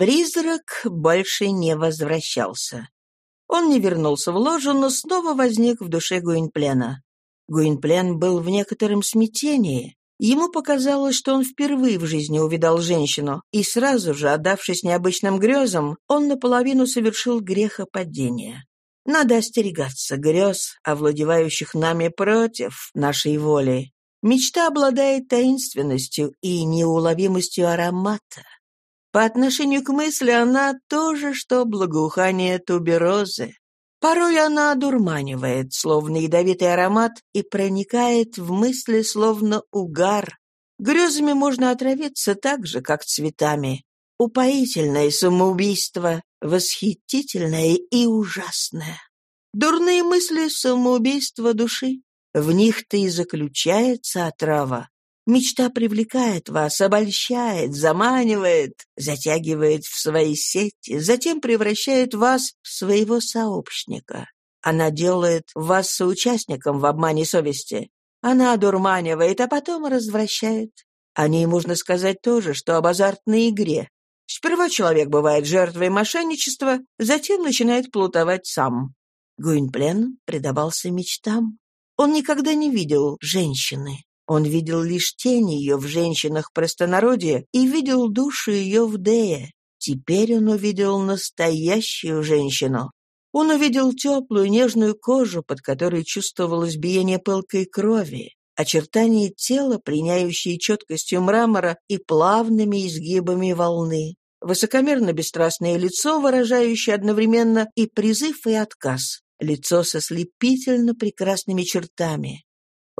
Призрак больше не возвращался. Он не вернулся в ложу, но снова возник в душе Гуинплена. Гуинплен был в некотором смятении. Ему показалось, что он впервые в жизни увидал женщину, и сразу же, отдавшись необычным грезам, он наполовину совершил грехопадение. Надо остерегаться грез, овладевающих нами против нашей воли. Мечта обладает таинственностью и неуловимостью аромата. По отношению к мысли она тоже, что благоухание туберозы. Порой она одурманивает, словно ядовитый аромат, и проникает в мысли, словно угар. Грезами можно отравиться так же, как цветами. Упоительное самоубийство, восхитительное и ужасное. Дурные мысли — самоубийство души. В них-то и заключается отрава. Мечта привлекает вас, обольщает, заманивает, затягивает в свои сети, затем превращает вас в своего сообщника. Она делает вас соучастником в обмане совести. Она одурманивает, а потом развращает. О ней можно сказать тоже, что об азартной игре. Сперва человек бывает жертвой мошенничества, затем начинает плутовать сам. Гуинплен предавался мечтам. Он никогда не видел женщины. Он видел лишь тень ее в женщинах простонародья и видел душу ее в Дее. Теперь он увидел настоящую женщину. Он увидел теплую нежную кожу, под которой чувствовалось биение пылкой крови, очертания тела, приняющие четкостью мрамора и плавными изгибами волны, высокомерно-бесстрастное лицо, выражающее одновременно и призыв, и отказ, лицо со слепительно прекрасными чертами,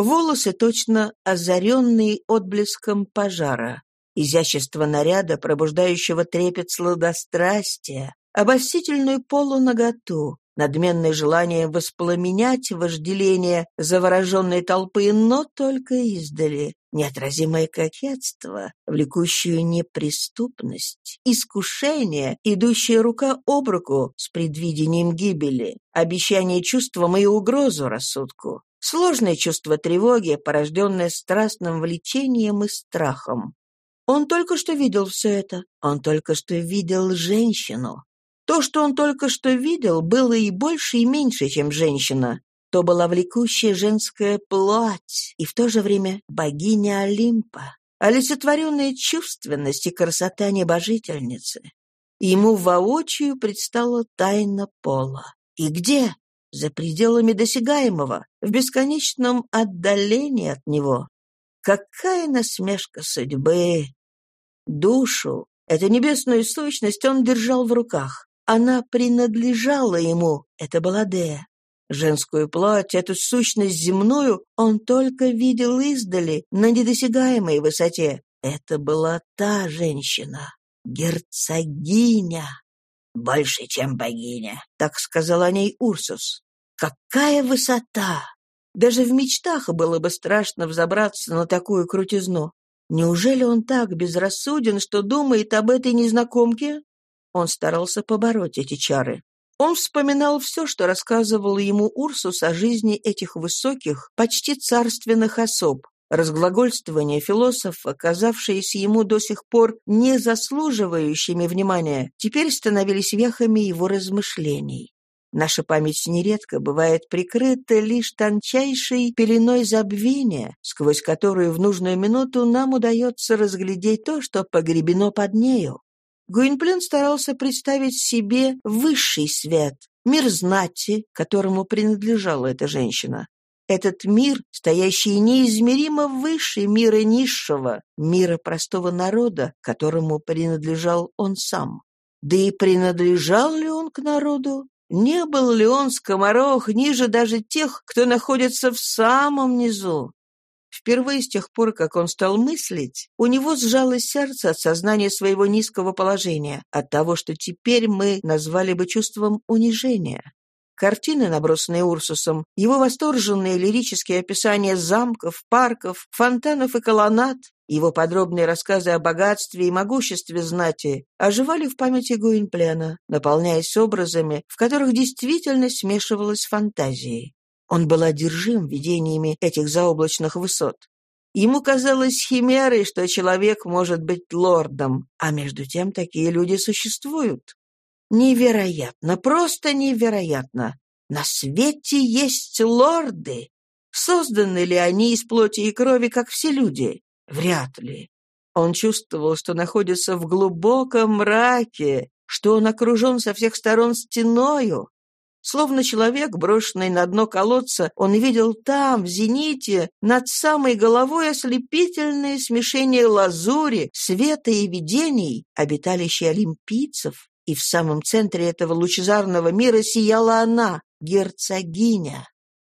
Волосы точно озаренные отблеском пожара. Изящество наряда, пробуждающего трепет сладострастия, обольстительную полуноготу, надменное желание воспламенять вожделение завороженной толпы, но только издали, неотразимое кокетство, влекущую неприступность, искушение, идущее рука об руку с предвидением гибели, обещание чувствам и угрозу рассудку. Сложное чувство тревоги, порожденное страстным влечением и страхом. Он только что видел все это. Он только что видел женщину. То, что он только что видел, было и больше, и меньше, чем женщина. То была влекущая женская плоть, и в то же время богиня Олимпа, олицетворенная чувственность и красота небожительницы. Ему воочию предстала тайна пола. И где? За пределами досягаемого, в бесконечном отдалении от него. Какая насмешка судьбы! Душу, эту небесную сущность он держал в руках. Она принадлежала ему, это была Дея. Женскую плоть, эту сущность земную, он только видел издали, на недосягаемой высоте. Это была та женщина, герцогиня. «Больше, чем богиня», — так сказал о ней Урсус. «Какая высота!» Даже в мечтах было бы страшно взобраться на такую крутизну. Неужели он так безрассуден, что думает об этой незнакомке? Он старался побороть эти чары. Он вспоминал все, что рассказывал ему Урсус о жизни этих высоких, почти царственных особ, Разглагольствования философа, казавшиеся ему до сих пор не заслуживающими внимания, теперь становились вехами его размышлений. Наша память нередко бывает прикрыта лишь тончайшей пеленой забвения, сквозь которую в нужную минуту нам удается разглядеть то, что погребено под нею. Гуинплен старался представить себе высший свет, мир знати, которому принадлежала эта женщина, этот мир, стоящий неизмеримо выше мира низшего, мира простого народа, которому принадлежал он сам. Да и принадлежал ли он к народу? Не был ли он скоморох ниже даже тех, кто находится в самом низу? Впервые с тех пор, как он стал мыслить, у него сжалось сердце от сознания своего низкого положения, от того, что теперь мы назвали бы чувством унижения. Картины, набросанные Урсусом, его восторженные лирические описания замков, парков, фонтанов и колоннад, его подробные рассказы о богатстве и могуществе знати оживали в памяти Гуинплена, наполняясь образами, в которых действительно смешивалась фантазией. Он был одержим видениями этих заоблачных высот. Ему казалось химерой, что человек может быть лордом, а между тем такие люди существуют. Невероятно, просто невероятно. На свете есть лорды. Созданы ли они из плоти и крови, как все люди? Вряд ли. Он чувствовал, что находится в глубоком мраке, что он окружен со всех сторон стеною. Словно человек, брошенный на дно колодца, он видел там, в зените, над самой головой ослепительное смешение лазури, света и видений, обиталище олимпийцев, и в самом центре этого лучезарного мира сияла она, герцогиня.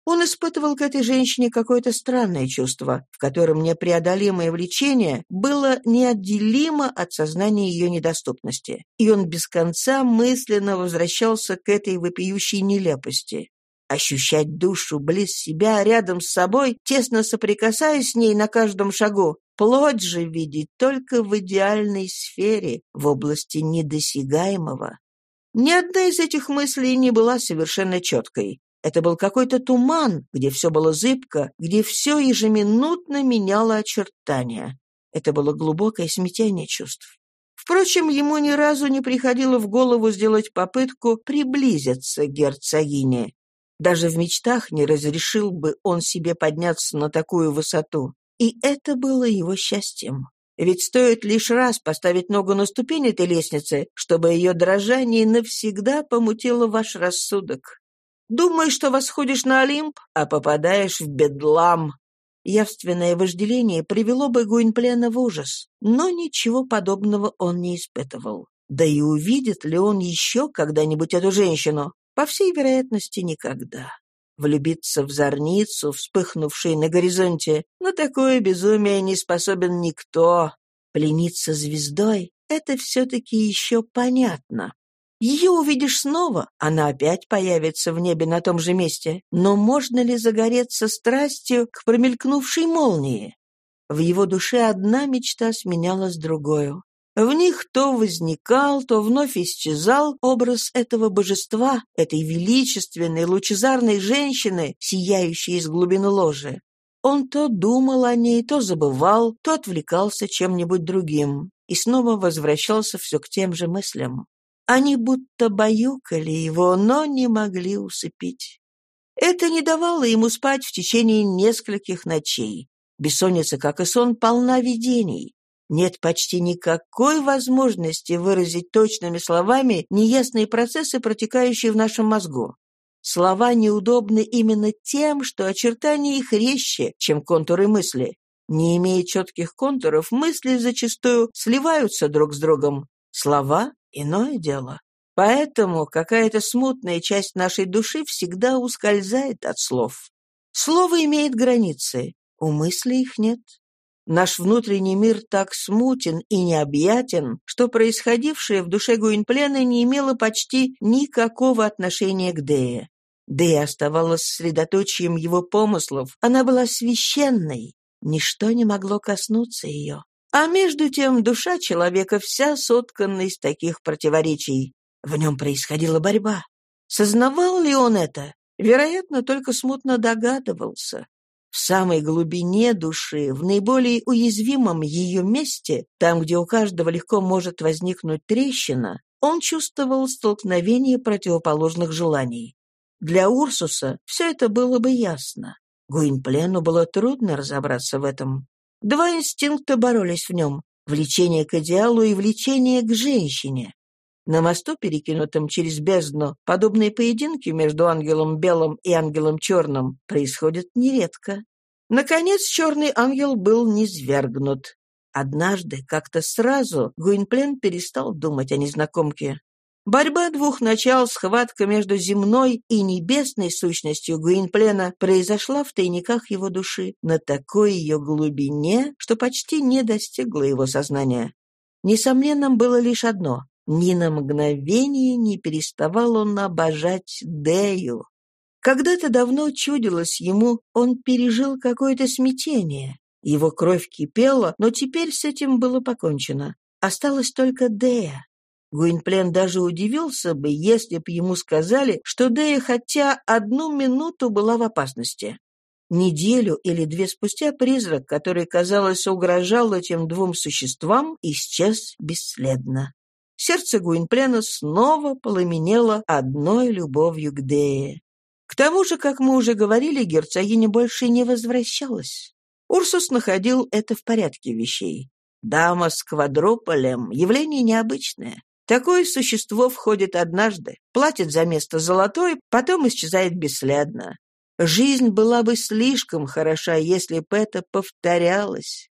Он испытывал к этой женщине какое-то странное чувство, в котором непреодолимое влечение было неотделимо от сознания ее недоступности, и он без конца мысленно возвращался к этой вопиющей нелепости. Ощущать душу близ себя, рядом с собой, тесно соприкасаясь с ней на каждом шагу, плоть же видеть только в идеальной сфере, в области недосягаемого. Ни одна из этих мыслей не была совершенно четкой. Это был какой-то туман, где все было зыбко, где все ежеминутно меняло очертания. Это было глубокое смятение чувств. Впрочем, ему ни разу не приходило в голову сделать попытку приблизиться к герцогине. Даже в мечтах не разрешил бы он себе подняться на такую высоту. И это было его счастьем. Ведь стоит лишь раз поставить ногу на ступень этой лестницы, чтобы ее дрожание навсегда помутило ваш рассудок. Думаешь, что восходишь на Олимп, а попадаешь в бедлам. Явственное вожделение привело бы Гуинплена в ужас, но ничего подобного он не испытывал. Да и увидит ли он еще когда-нибудь эту женщину? По всей вероятности, никогда. Влюбиться в зорницу, вспыхнувшей на горизонте, на такое безумие не способен никто. Плениться звездой — это все-таки еще понятно. Ее увидишь снова, она опять появится в небе на том же месте. Но можно ли загореться страстью к промелькнувшей молнии? В его душе одна мечта сменялась другою. В них то возникал, то вновь исчезал образ этого божества, этой величественной, лучезарной женщины, сияющей из глубины ложи. Он то думал о ней, то забывал, то отвлекался чем-нибудь другим и снова возвращался все к тем же мыслям. Они будто баюкали его, но не могли усыпить. Это не давало ему спать в течение нескольких ночей. Бессонница, как и сон, полна видений. Нет почти никакой возможности выразить точными словами неясные процессы, протекающие в нашем мозгу. Слова неудобны именно тем, что очертания их резче, чем контуры мысли. Не имея четких контуров, мысли зачастую сливаются друг с другом. Слова Иное дело. Поэтому какая-то смутная часть нашей души всегда ускользает от слов. Слово имеет границы, у мысли их нет. Наш внутренний мир так смутен и необъятен, что происходившее в душе Гуинплена не имело почти никакого отношения к Дее. Дея оставалась средоточием его помыслов, она была священной, ничто не могло коснуться ее. А между тем душа человека вся соткана из таких противоречий. В нем происходила борьба. Сознавал ли он это? Вероятно, только смутно догадывался. В самой глубине души, в наиболее уязвимом ее месте, там, где у каждого легко может возникнуть трещина, он чувствовал столкновение противоположных желаний. Для Урсуса все это было бы ясно. Гуинплену было трудно разобраться в этом. Два инстинкта боролись в нем — влечение к идеалу и влечение к женщине. На мосту, перекинутом через бездну, подобные поединки между ангелом белым и ангелом черным происходят нередко. Наконец, черный ангел был низвергнут. Однажды, как-то сразу, Гуинплен перестал думать о незнакомке. Борьба двух начал, схватка между земной и небесной сущностью Гуинплена произошла в тайниках его души на такой ее глубине, что почти не достигла его сознания. Несомненным было лишь одно — ни на мгновение не переставал он обожать Дею. Когда-то давно чудилось ему, он пережил какое-то смятение. Его кровь кипела, но теперь с этим было покончено. Осталась только Дея. Гуинплен даже удивился бы, если б ему сказали, что Дея хотя одну минуту была в опасности. Неделю или две спустя призрак, который, казалось, угрожал этим двум существам, исчез бесследно. Сердце Гуинплена снова пламенело одной любовью к Дее. К тому же, как мы уже говорили, герцогиня больше не возвращалась. Урсус находил это в порядке вещей. Дама с квадрополем — явление необычное. Такое существо входит однажды, платит за место золотой, потом исчезает бесследно. Жизнь была бы слишком хороша, если бы это повторялось.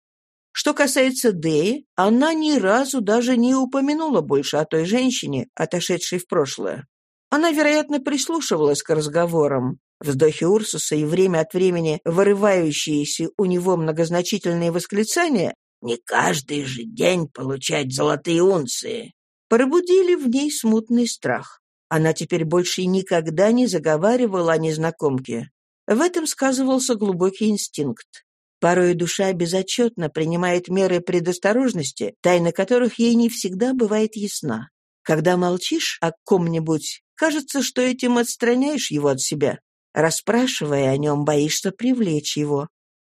Что касается Деи, она ни разу даже не упомянула больше о той женщине, отошедшей в прошлое. Она, вероятно, прислушивалась к разговорам. Вздохи Урсуса и время от времени вырывающиеся у него многозначительные восклицания «Не каждый же день получать золотые унции!» пробудили в ней смутный страх. Она теперь больше никогда не заговаривала о незнакомке. В этом сказывался глубокий инстинкт. Порой душа безотчетно принимает меры предосторожности, тайна которых ей не всегда бывает ясна. Когда молчишь о ком-нибудь, кажется, что этим отстраняешь его от себя. Расспрашивая о нем, боишься привлечь его.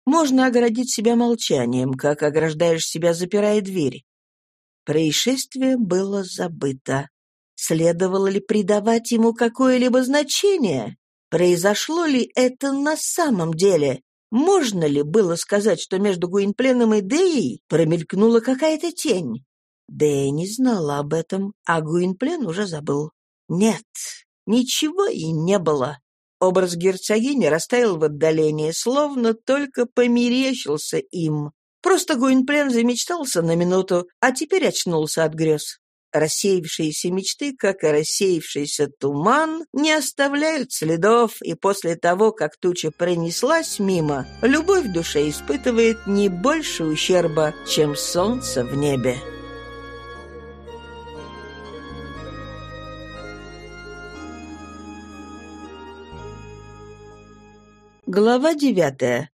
Можно оградить себя молчанием, как ограждаешь себя, запирая дверь. Происшествие было забыто. Следовало ли придавать ему какое-либо значение? Произошло ли это на самом деле? Можно ли было сказать, что между Гуинпленом и Деей промелькнула какая-то тень? Дея не знала об этом, а Гуинплен уже забыл. Нет, ничего и не было. Образ герцогини растаял в отдалении, словно только померещился им. Просто Гуинплен замечтался на минуту, а теперь очнулся от грез. Рассеявшиеся мечты, как и рассеявшийся туман, не оставляют следов, и после того, как туча пронеслась мимо, любовь в душе испытывает не больше ущерба, чем солнце в небе. Глава девятая.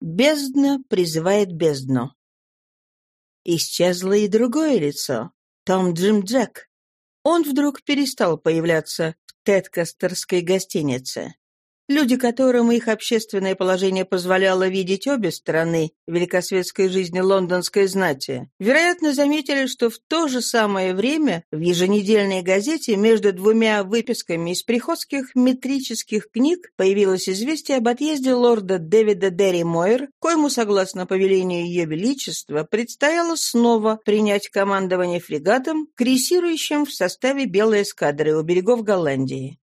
Бездна призывает бездну. Исчезло и другое лицо. Том Джим Джек. Он вдруг перестал появляться в Теткастерской гостинице. Люди, которым их общественное положение позволяло видеть обе стороны великосветской жизни лондонской знати, вероятно, заметили, что в то же самое время в еженедельной газете между двумя выписками из приходских метрических книг появилось известие об отъезде лорда Дэвида Дерри Мойер, коему, согласно повелению Ее Величества, предстояло снова принять командование фрегатом, крейсирующим в составе белой эскадры у берегов Голландии.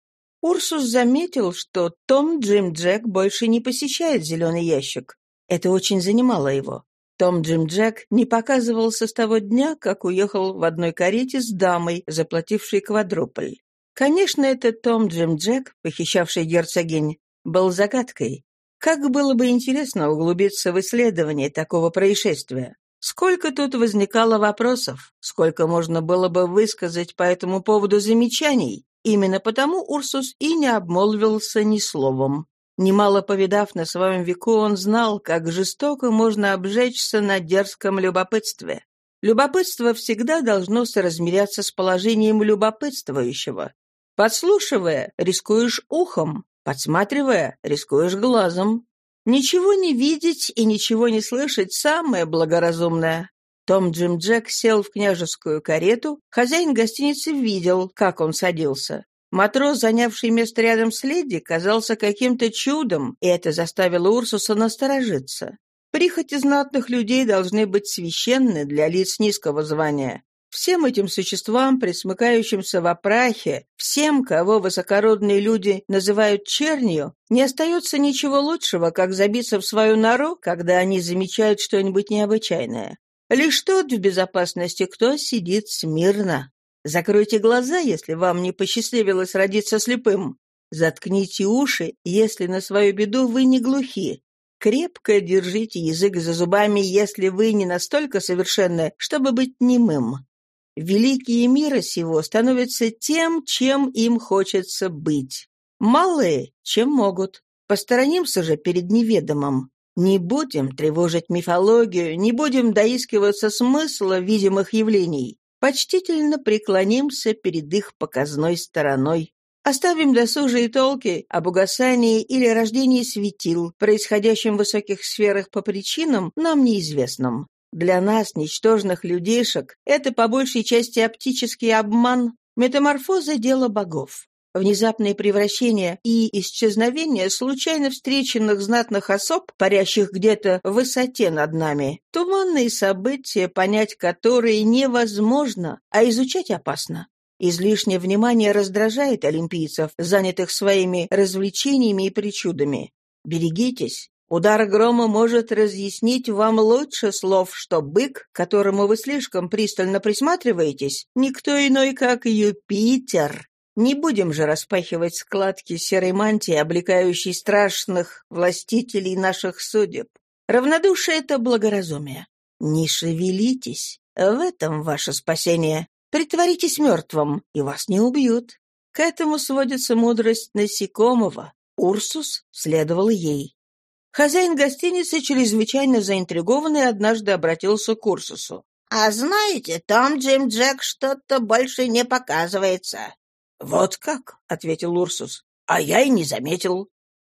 Урсус заметил, что Том Джим Джек больше не посещает зеленый ящик. Это очень занимало его. Том Джим Джек не показывался с того дня, как уехал в одной карете с дамой, заплатившей квадрупль. Конечно, этот Том Джим Джек, похищавший герцогинь, был загадкой. Как было бы интересно углубиться в исследование такого происшествия. Сколько тут возникало вопросов, сколько можно было бы высказать по этому поводу замечаний. Именно потому Урсус и не обмолвился ни словом. Немало повидав на своем веку, он знал, как жестоко можно обжечься на дерзком любопытстве. Любопытство всегда должно соразмеряться с положением любопытствующего. Подслушивая, рискуешь ухом, подсматривая, рискуешь глазом. Ничего не видеть и ничего не слышать – самое благоразумное. Том Джим Джек сел в княжескую карету. Хозяин гостиницы видел, как он садился. Матрос, занявший место рядом с леди, казался каким-то чудом, и это заставило Урсуса насторожиться. Прихоти знатных людей должны быть священны для лиц низкого звания. Всем этим существам, присмыкающимся в опрахе, всем, кого высокородные люди называют чернью, не остается ничего лучшего, как забиться в свою нору, когда они замечают что-нибудь необычайное. Лишь тот в безопасности, кто сидит смирно. Закройте глаза, если вам не посчастливилось родиться слепым. Заткните уши, если на свою беду вы не глухи. Крепко держите язык за зубами, если вы не настолько совершенны, чтобы быть немым. Великие мира сего становятся тем, чем им хочется быть. Малые, чем могут. Посторонимся же перед неведомым. Не будем тревожить мифологию, не будем доискиваться смысла видимых явлений. Почтительно преклонимся перед их показной стороной. Оставим досужие толки об угасании или рождении светил, происходящем в высоких сферах по причинам, нам неизвестным. Для нас, ничтожных людейшек, это по большей части оптический обман, метаморфоза – дело богов. Внезапные превращения и исчезновения случайно встреченных знатных особ, парящих где-то в высоте над нами, туманные события, понять которые невозможно, а изучать опасно. Излишнее внимание раздражает олимпийцев, занятых своими развлечениями и причудами. Берегитесь. Удар грома может разъяснить вам лучше слов, что бык, которому вы слишком пристально присматриваетесь, никто иной, как Юпитер. Не будем же распахивать складки серой мантии, облекающей страшных властителей наших судеб. Равнодушие — это благоразумие. Не шевелитесь. В этом ваше спасение. Притворитесь мертвым, и вас не убьют. К этому сводится мудрость насекомого. Урсус следовал ей. Хозяин гостиницы, чрезвычайно заинтригованный, однажды обратился к Урсусу. «А знаете, там Джим Джек что-то больше не показывается». «Вот как?» — ответил Урсус. «А я и не заметил.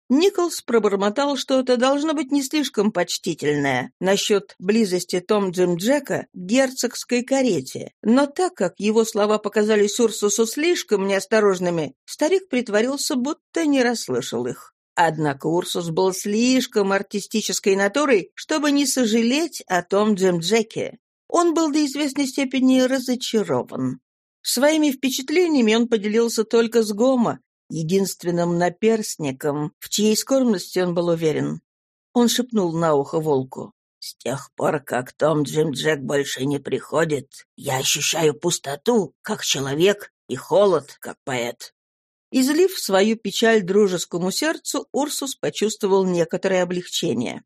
Николс пробормотал что-то, должно быть, не слишком почтительное, насчет близости Том Джим Джека к герцогской карете, но так как его слова показались Урсусу слишком неосторожными, старик притворился, будто не расслышал их. Однако Урсус был слишком артистической натурой, чтобы не сожалеть о том Джим Джеке. Он был до известной степени разочарован. Своими впечатлениями он поделился только с Гома, единственным наперстником, в чьей скромности он был уверен. Он шепнул на ухо волку. «С тех пор, как Том Джим Джек больше не приходит, я ощущаю пустоту, как человек, и холод, как поэт». Излив свою печаль дружескому сердцу, Урсус почувствовал некоторое облегчение.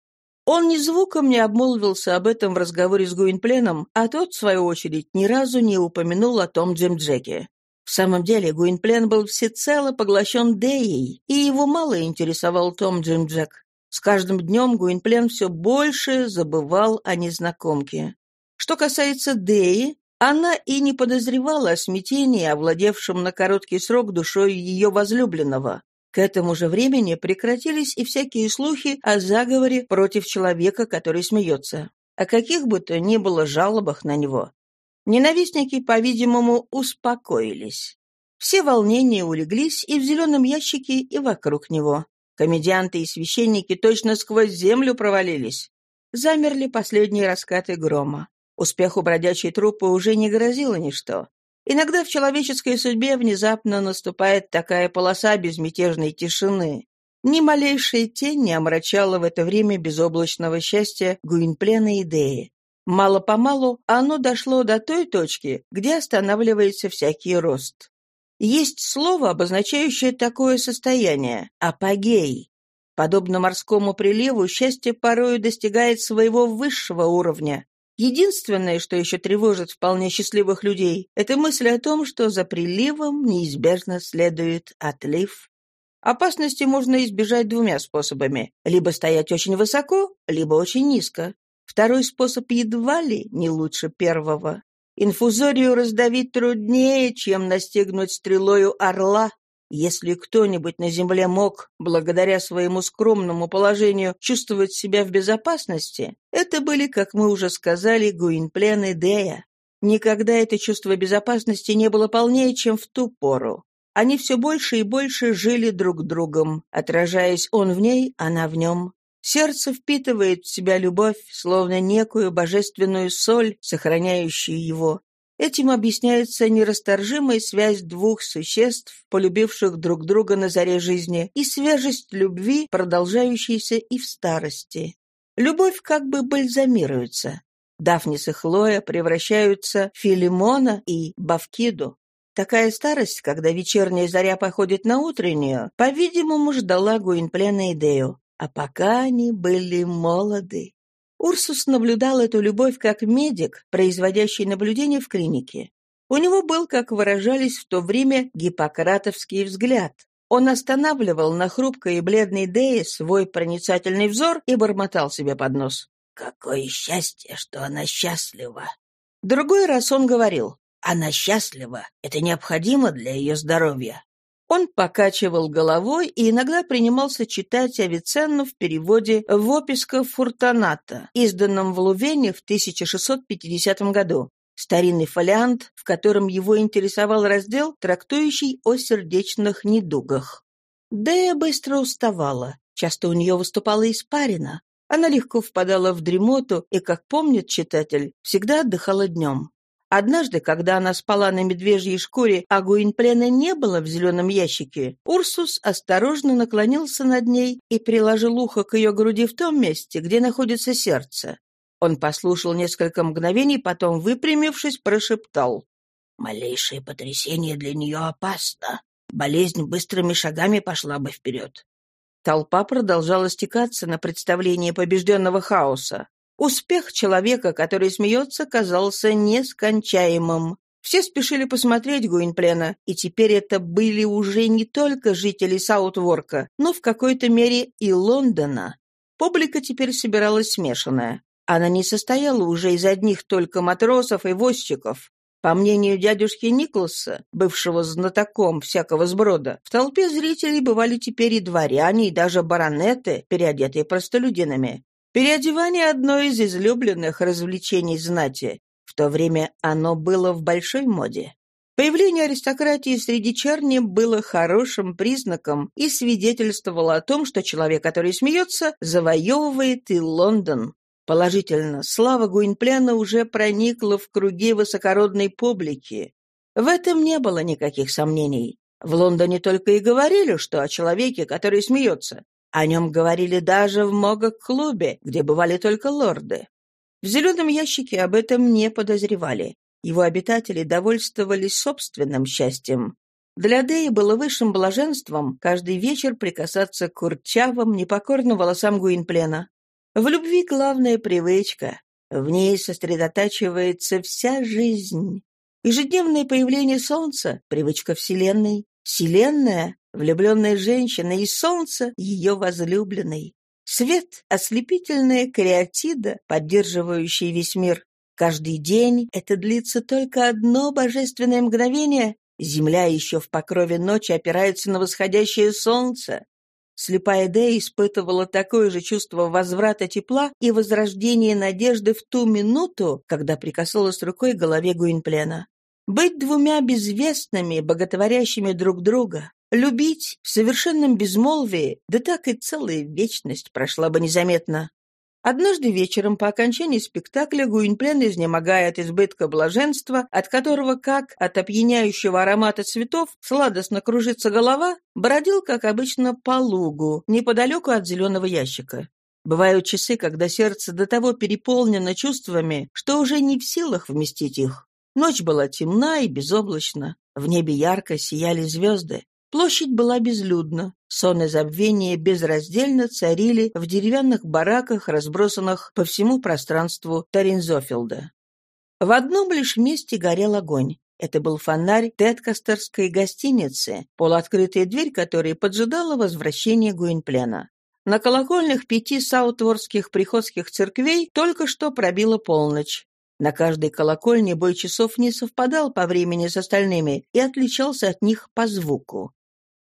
Он ни звуком не обмолвился об этом в разговоре с Гуинпленом, а тот, в свою очередь, ни разу не упомянул о том Джим Джеке. В самом деле Гуинплен был всецело поглощен Деей, и его мало интересовал Том Джим Джек. С каждым днем Гуинплен все больше забывал о незнакомке. Что касается Деи, она и не подозревала о смятении, овладевшем на короткий срок душой ее возлюбленного. К этому же времени прекратились и всякие слухи о заговоре против человека, который смеется. О каких бы то ни было жалобах на него. Ненавистники, по-видимому, успокоились. Все волнения улеглись и в зеленом ящике, и вокруг него. Комедианты и священники точно сквозь землю провалились. Замерли последние раскаты грома. Успеху бродячей труппы уже не грозило ничто. Иногда в человеческой судьбе внезапно наступает такая полоса безмятежной тишины. Ни малейшая тень не омрачала в это время безоблачного счастья Гуинплена идеи. Мало-помалу оно дошло до той точки, где останавливается всякий рост. Есть слово, обозначающее такое состояние – апогей. Подобно морскому приливу, счастье порою достигает своего высшего уровня. Единственное, что еще тревожит вполне счастливых людей, это мысль о том, что за приливом неизбежно следует отлив. Опасности можно избежать двумя способами – либо стоять очень высоко, либо очень низко. Второй способ едва ли не лучше первого. Инфузорию раздавить труднее, чем настигнуть стрелою орла. Если кто-нибудь на земле мог, благодаря своему скромному положению, чувствовать себя в безопасности, это были, как мы уже сказали, Гуинплен и Дея. Никогда это чувство безопасности не было полнее, чем в ту пору. Они все больше и больше жили друг другом, отражаясь он в ней, она в нем. Сердце впитывает в себя любовь, словно некую божественную соль, сохраняющую его. Этим объясняется нерасторжимая связь двух существ, полюбивших друг друга на заре жизни, и свежесть любви, продолжающейся и в старости. Любовь как бы бальзамируется. Дафнис и Хлоя превращаются в Филимона и Бавкиду. Такая старость, когда вечерняя заря походит на утреннюю, по-видимому, ждала Гуинплена идею. А пока они были молоды. Урсус наблюдал эту любовь как медик, производящий наблюдение в клинике. У него был, как выражались в то время, гиппократовский взгляд. Он останавливал на хрупкой и бледной Дее свой проницательный взор и бормотал себе под нос. «Какое счастье, что она счастлива!» Другой раз он говорил, «Она счастлива, это необходимо для ее здоровья». Он покачивал головой и иногда принимался читать Авиценну в переводе в описка Фуртаната, изданном в Лувене в 1650 году. Старинный фолиант, в котором его интересовал раздел, трактующий о сердечных недугах. Дея быстро уставала. Часто у нее выступала испарина. Она легко впадала в дремоту и, как помнит читатель, всегда отдыхала днем. Однажды, когда она спала на медвежьей шкуре, а Гуинплена не было в зеленом ящике, Урсус осторожно наклонился над ней и приложил ухо к ее груди в том месте, где находится сердце. Он послушал несколько мгновений, потом, выпрямившись, прошептал. «Малейшее потрясение для нее опасно. Болезнь быстрыми шагами пошла бы вперед». Толпа продолжала стекаться на представление побежденного хаоса. Успех человека, который смеется, казался нескончаемым. Все спешили посмотреть Гуинплена, и теперь это были уже не только жители Саутворка, но в какой-то мере и Лондона. Публика теперь собиралась смешанная. Она не состояла уже из одних только матросов и возчиков. По мнению дядюшки Николаса, бывшего знатоком всякого сброда, в толпе зрителей бывали теперь и дворяне, и даже баронеты, переодетые простолюдинами. Переодевание – одно из излюбленных развлечений знати. В то время оно было в большой моде. Появление аристократии среди черни было хорошим признаком и свидетельствовало о том, что человек, который смеется, завоевывает и Лондон. Положительно, слава Гуинпляна уже проникла в круги высокородной публики. В этом не было никаких сомнений. В Лондоне только и говорили, что о человеке, который смеется. О нем говорили даже в Могок-клубе, где бывали только лорды. В зеленом ящике об этом не подозревали. Его обитатели довольствовались собственным счастьем. Для Деи было высшим блаженством каждый вечер прикасаться к курчавым, непокорным волосам Гуинплена. В любви главная привычка. В ней сосредотачивается вся жизнь. Ежедневное появление солнца — привычка Вселенной. Вселенная Влюбленная женщина и солнце ее возлюбленной. Свет — ослепительная креатида, поддерживающая весь мир. Каждый день это длится только одно божественное мгновение. Земля еще в покрове ночи опирается на восходящее солнце. Слепая Дэй испытывала такое же чувство возврата тепла и возрождения надежды в ту минуту, когда прикасалась рукой к голове Гуинплена. Быть двумя безвестными, боготворящими друг друга, Любить в совершенном безмолвии, да так и целая вечность прошла бы незаметно. Однажды вечером по окончании спектакля Гуинплен, изнемогая от избытка блаженства, от которого, как от опьяняющего аромата цветов, сладостно кружится голова, бродил, как обычно, по лугу, неподалеку от зеленого ящика. Бывают часы, когда сердце до того переполнено чувствами, что уже не в силах вместить их. Ночь была темна и безоблачна. В небе ярко сияли звезды. Площадь была безлюдна. Сон и забвение безраздельно царили в деревянных бараках, разбросанных по всему пространству Таринзофилда. В одном лишь месте горел огонь. Это был фонарь Теткастерской гостиницы, полуоткрытая дверь которой поджидала возвращение Гуинплена. На колокольных пяти саутворских приходских церквей только что пробила полночь. На каждой колокольне бой часов не совпадал по времени с остальными и отличался от них по звуку.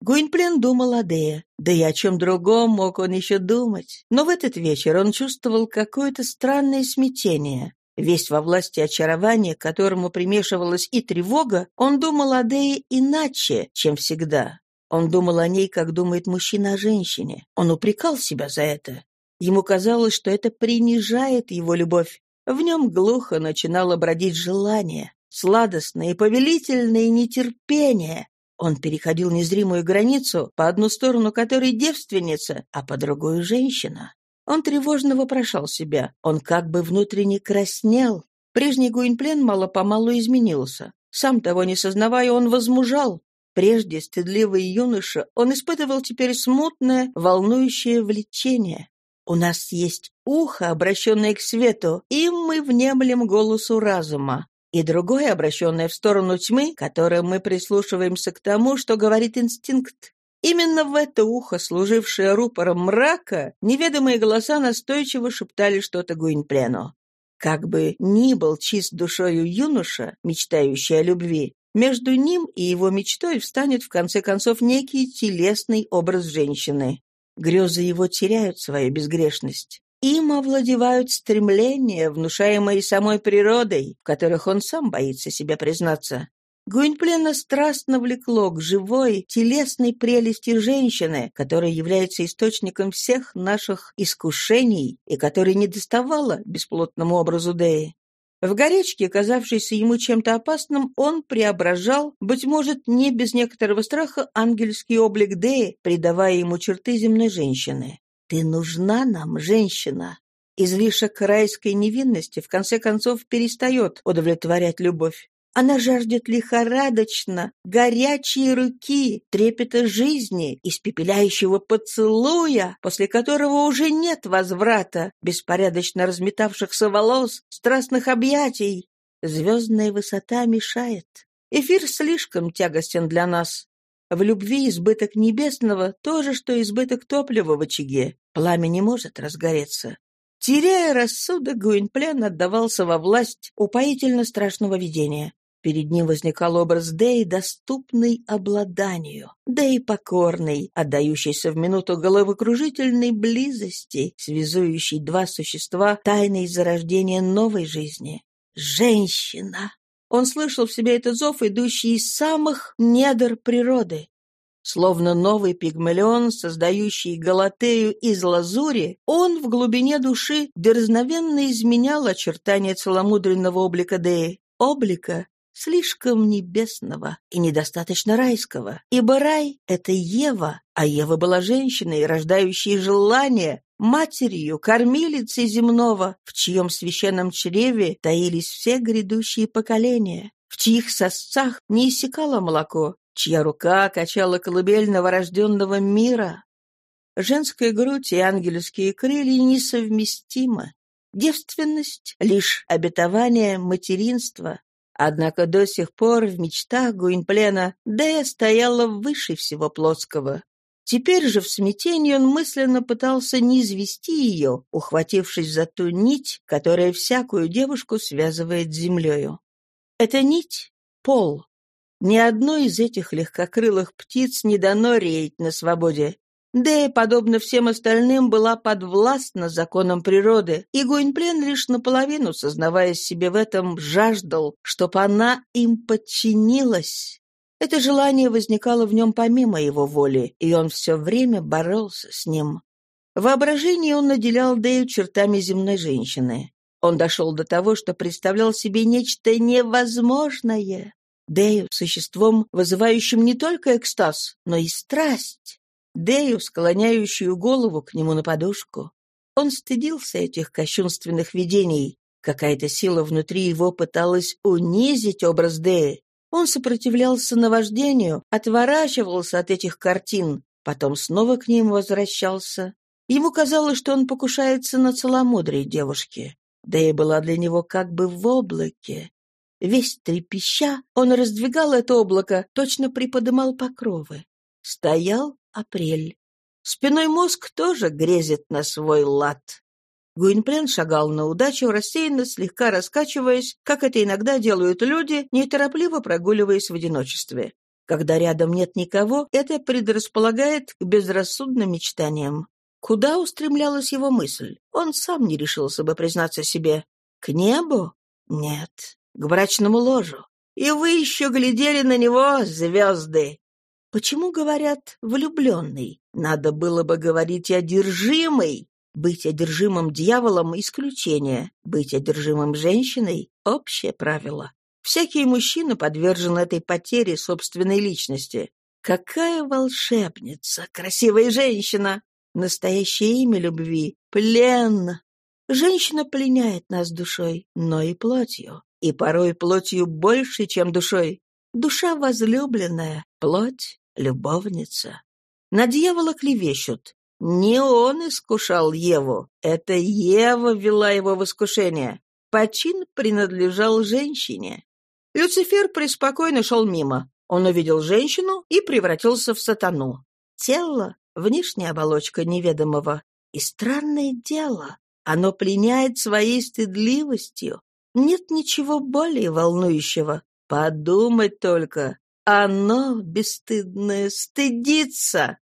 Гуинплен думал о Дее, да и о чем другом мог он еще думать. Но в этот вечер он чувствовал какое-то странное смятение. Весь во власти очарования, к которому примешивалась и тревога, он думал о Дее иначе, чем всегда. Он думал о ней, как думает мужчина о женщине. Он упрекал себя за это. Ему казалось, что это принижает его любовь. В нем глухо начинало бродить желание, сладостное и повелительное нетерпение, он переходил незримую границу, по одну сторону которой девственница, а по другую женщина. Он тревожно вопрошал себя. Он как бы внутренне краснел. Прежний Гуинплен мало-помалу изменился. Сам того не сознавая, он возмужал. Прежде стыдливый юноша, он испытывал теперь смутное, волнующее влечение. У нас есть ухо, обращенное к свету, и мы внемлем голосу разума и другое, обращенное в сторону тьмы, которым мы прислушиваемся к тому, что говорит инстинкт. Именно в это ухо, служившее рупором мрака, неведомые голоса настойчиво шептали что-то Гуинплену. Как бы ни был чист душою юноша, мечтающий о любви, Между ним и его мечтой встанет в конце концов некий телесный образ женщины. Грезы его теряют свою безгрешность. Им овладевают стремления, внушаемые самой природой, в которых он сам боится себе признаться. Гуинплена страстно влекло к живой, телесной прелести женщины, которая является источником всех наших искушений и которой не доставала бесплотному образу Деи. В горячке, казавшейся ему чем-то опасным, он преображал, быть может, не без некоторого страха, ангельский облик Деи, придавая ему черты земной женщины. «Ты нужна нам, женщина!» Излишек райской невинности в конце концов перестает удовлетворять любовь. Она жаждет лихорадочно, горячие руки, трепета жизни, испепеляющего поцелуя, после которого уже нет возврата, беспорядочно разметавшихся волос, страстных объятий. Звездная высота мешает. Эфир слишком тягостен для нас. В любви избыток небесного — то же, что избыток топлива в очаге. Пламя не может разгореться. Теряя рассудок, Гуинплен отдавался во власть упоительно страшного видения. Перед ним возникал образ Дэй, доступный обладанию, Дэй покорный, отдающийся в минуту головокружительной близости, связующей два существа тайной зарождения новой жизни. Женщина! Он слышал в себе этот зов, идущий из самых недр природы. Словно новый пигмалион, создающий Галатею из лазури, он в глубине души дерзновенно изменял очертания целомудренного облика Деи, облика, слишком небесного и недостаточно райского, ибо рай — это Ева, а Ева была женщиной, рождающей желание, матерью, кормилицей земного, в чьем священном чреве таились все грядущие поколения, в чьих сосцах не иссякало молоко, чья рука качала колыбель новорожденного мира. Женская грудь и ангельские крылья несовместимы. Девственность — лишь обетование материнства, Однако до сих пор в мечтах Гуинплена Дея стояла выше всего плоского. Теперь же в смятении он мысленно пытался не извести ее, ухватившись за ту нить, которая всякую девушку связывает с землею. Эта нить — пол. Ни одной из этих легкокрылых птиц не дано реять на свободе. Дея, подобно всем остальным, была подвластна законам природы, и Гуинплен лишь наполовину, сознавая себе в этом, жаждал, чтоб она им подчинилась. Это желание возникало в нем помимо его воли, и он все время боролся с ним. В воображении он наделял Дею чертами земной женщины. Он дошел до того, что представлял себе нечто невозможное. Дею — существом, вызывающим не только экстаз, но и страсть. Дею, склоняющую голову к нему на подушку. Он стыдился этих кощунственных видений. Какая-то сила внутри его пыталась унизить образ Деи. Он сопротивлялся наваждению, отворачивался от этих картин, потом снова к ним возвращался. Ему казалось, что он покушается на целомудрие девушки. Дея была для него как бы в облаке. Весь трепеща, он раздвигал это облако, точно приподымал покровы. Стоял апрель. Спиной мозг тоже грезит на свой лад. Гуинплен шагал на удачу, рассеянно, слегка раскачиваясь, как это иногда делают люди, неторопливо прогуливаясь в одиночестве. Когда рядом нет никого, это предрасполагает к безрассудным мечтаниям. Куда устремлялась его мысль? Он сам не решился бы признаться себе. К небу? Нет. К брачному ложу. И вы еще глядели на него, звезды. Почему говорят «влюбленный»? Надо было бы говорить «одержимый». Быть одержимым дьяволом — исключение. Быть одержимым женщиной — общее правило. Всякий мужчина подвержен этой потере собственной личности. Какая волшебница, красивая женщина! Настоящее имя любви — плен. Женщина пленяет нас душой, но и плотью. И порой плотью больше, чем душой. Душа возлюбленная, плоть любовница. На дьявола клевещут. Не он искушал Еву, это Ева вела его в искушение. Почин принадлежал женщине. Люцифер преспокойно шел мимо. Он увидел женщину и превратился в сатану. Тело — внешняя оболочка неведомого. И странное дело, оно пленяет своей стыдливостью. Нет ничего более волнующего. Подумать только, оно, бесстыдное, стыдится.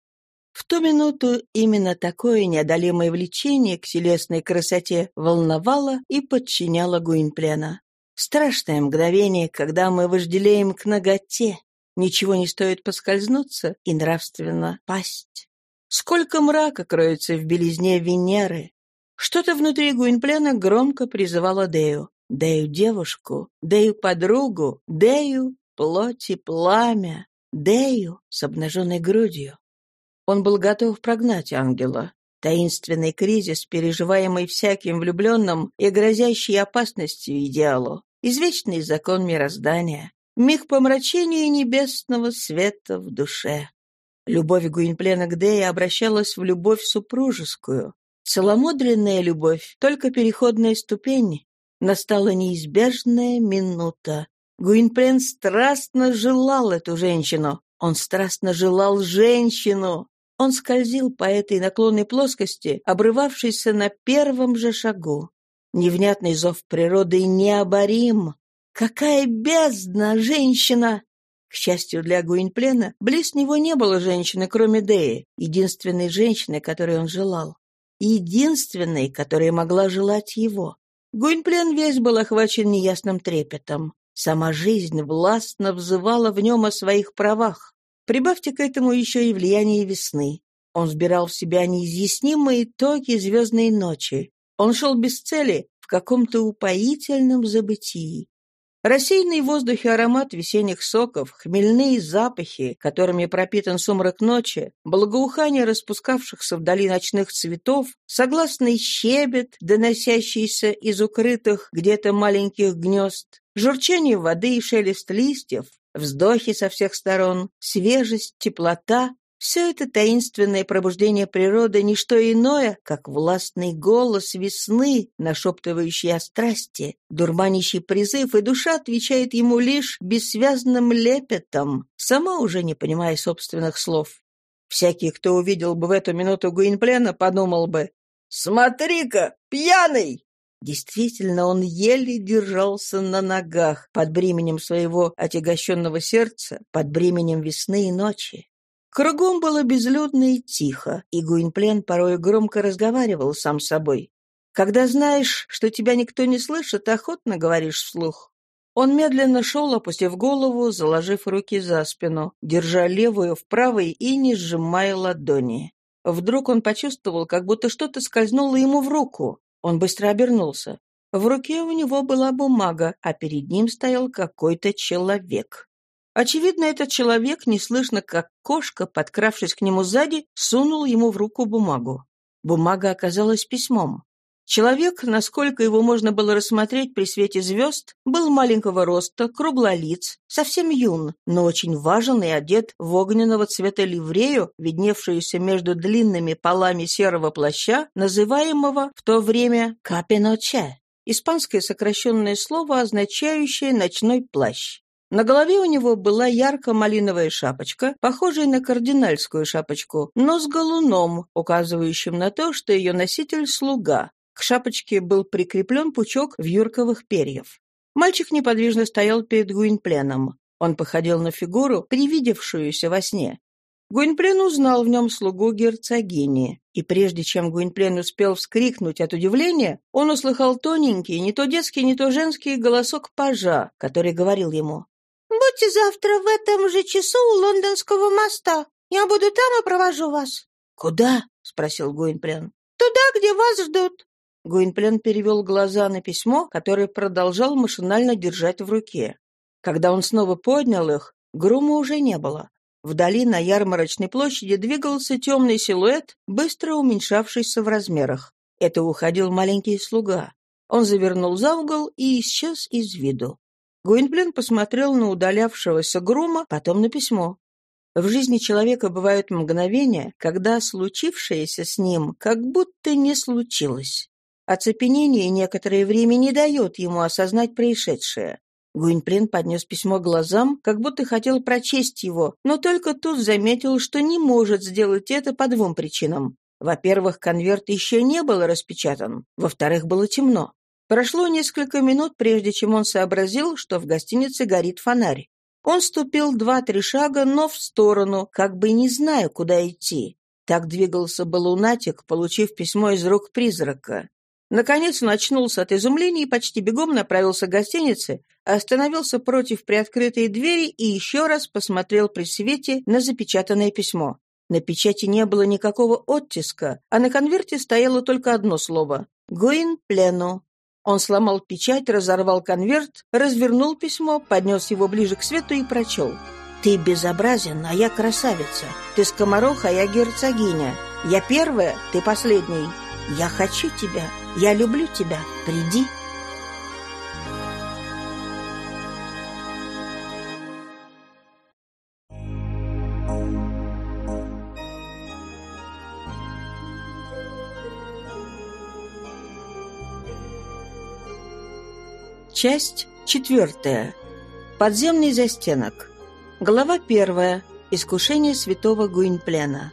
В ту минуту именно такое неодолимое влечение к телесной красоте волновало и подчиняло Гуинплена. Страшное мгновение, когда мы вожделеем к ноготе. Ничего не стоит поскользнуться и нравственно пасть. Сколько мрака кроется в белизне Венеры. Что-то внутри Гуинплена громко призывало Дею. Дею девушку, Дею подругу, Дею плоть и пламя, Дею с обнаженной грудью. Он был готов прогнать ангела. Таинственный кризис, переживаемый всяким влюбленным и грозящий опасностью идеалу. Извечный закон мироздания. Миг помрачения небесного света в душе. Любовь Гуинплена к Дее обращалась в любовь супружескую. Целомудренная любовь — только переходная ступень. Настала неизбежная минута. Гуинплен страстно желал эту женщину. Он страстно желал женщину. Он скользил по этой наклонной плоскости, обрывавшейся на первом же шагу. Невнятный зов природы необорим. Какая бездна, женщина! К счастью для Гуинплена, близ него не было женщины, кроме Деи, единственной женщины, которой он желал. Единственной, которая могла желать его. Гуинплен весь был охвачен неясным трепетом. Сама жизнь властно взывала в нем о своих правах. Прибавьте к этому еще и влияние весны. Он сбирал в себя неизъяснимые итоги звездной ночи. Он шел без цели в каком-то упоительном забытии. Рассеянный в воздухе аромат весенних соков, хмельные запахи, которыми пропитан сумрак ночи, благоухание распускавшихся вдали ночных цветов, согласный щебет, доносящийся из укрытых где-то маленьких гнезд, журчание воды и шелест листьев, вздохи со всех сторон, свежесть, теплота все это таинственное пробуждение природы — не что иное, как властный голос весны, нашептывающий о страсти, дурманящий призыв, и душа отвечает ему лишь бессвязным лепетом, сама уже не понимая собственных слов. Всякий, кто увидел бы в эту минуту Гуинплена, подумал бы «Смотри-ка, пьяный!» Действительно, он еле держался на ногах под бременем своего отягощенного сердца, под бременем весны и ночи. Кругом было безлюдно и тихо, и Гуинплен порой громко разговаривал сам с собой. Когда знаешь, что тебя никто не слышит, охотно говоришь вслух. Он медленно шел, опустив голову, заложив руки за спину, держа левую в правой и не сжимая ладони. Вдруг он почувствовал, как будто что-то скользнуло ему в руку. Он быстро обернулся. В руке у него была бумага, а перед ним стоял какой-то человек. Очевидно, этот человек, неслышно как кошка, подкравшись к нему сзади, сунул ему в руку бумагу. Бумага оказалась письмом. Человек, насколько его можно было рассмотреть при свете звезд, был маленького роста, круглолиц, совсем юн, но очень важен и одет в огненного цвета ливрею, видневшуюся между длинными полами серого плаща, называемого в то время «капеноче» — испанское сокращенное слово, означающее «ночной плащ». На голове у него была ярко-малиновая шапочка, похожая на кардинальскую шапочку, но с галуном, указывающим на то, что ее носитель — слуга. К шапочке был прикреплен пучок вьюрковых перьев. Мальчик неподвижно стоял перед Гуинпленом. Он походил на фигуру, привидевшуюся во сне. Гуинплен узнал в нем слугу герцогини, и прежде чем Гуинплен успел вскрикнуть от удивления, он услыхал тоненький, не то детский, не то женский голосок пажа, который говорил ему Будьте завтра в этом же часу у лондонского моста. Я буду там и провожу вас». «Куда?» — спросил Гуинплен. «Туда, где вас ждут». Гуинплен перевел глаза на письмо, которое продолжал машинально держать в руке. Когда он снова поднял их, грума уже не было. Вдали на ярмарочной площади двигался темный силуэт, быстро уменьшавшийся в размерах. Это уходил маленький слуга. Он завернул за угол и исчез из виду. Гуинплен посмотрел на удалявшегося грума, потом на письмо. В жизни человека бывают мгновения, когда случившееся с ним как будто не случилось. Оцепенение некоторое время не дает ему осознать происшедшее. Гуинплен поднес письмо глазам, как будто хотел прочесть его, но только тут заметил, что не может сделать это по двум причинам. Во-первых, конверт еще не был распечатан. Во-вторых, было темно. Прошло несколько минут, прежде чем он сообразил, что в гостинице горит фонарь. Он ступил два-три шага, но в сторону, как бы не зная, куда идти. Так двигался был лунатик, получив письмо из рук призрака. Наконец он очнулся от изумления и почти бегом направился к гостинице, остановился против приоткрытой двери и еще раз посмотрел при свете на запечатанное письмо. На печати не было никакого оттиска, а на конверте стояло только одно слово «Гуин плену». Он сломал печать, разорвал конверт, развернул письмо, поднес его ближе к свету и прочел. «Ты безобразен, а я красавица. Ты скомороха, а я герцогиня. Я первая, ты последний. Я хочу тебя, я люблю тебя. Приди». Часть четвертая. Подземный застенок. Глава первая. Искушение святого Гуинплена.